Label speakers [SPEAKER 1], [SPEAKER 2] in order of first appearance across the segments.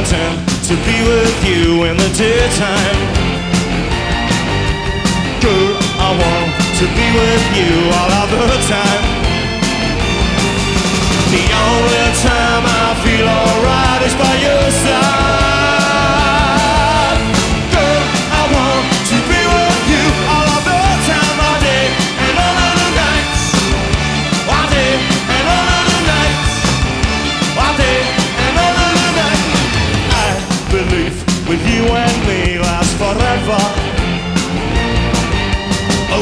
[SPEAKER 1] content to be with you in the daytime. Girl, I want to be with you all of the time.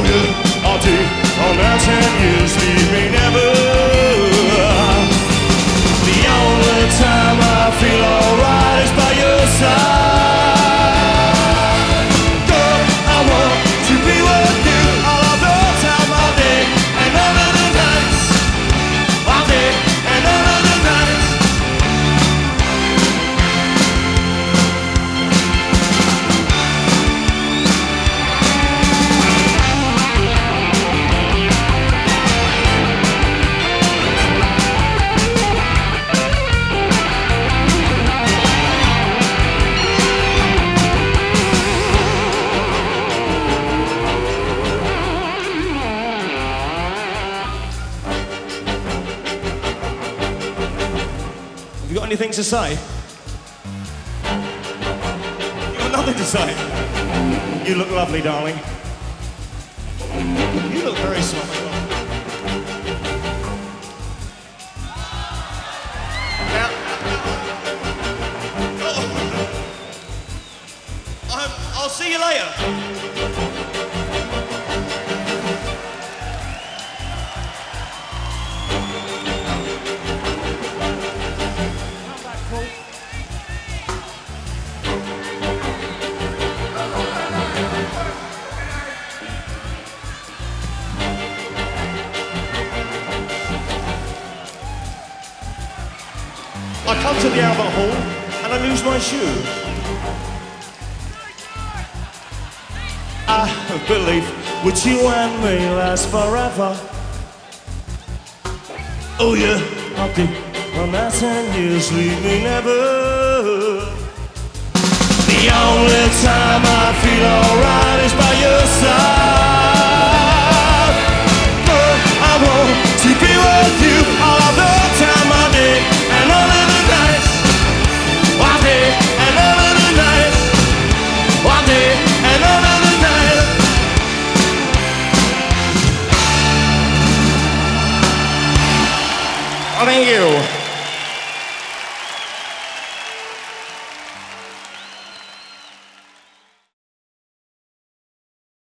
[SPEAKER 1] Oh yeah, all night and years, leave me never. Got anything to say? You got nothing to say. You look lovely, darling. You look very. Now, oh. I'll see you later. I come to the Albert Hall and I lose my shoe. I believe with you and me last forever. Oh yeah, I'll do on that ten years, leave me never. The only time I feel alright thank you.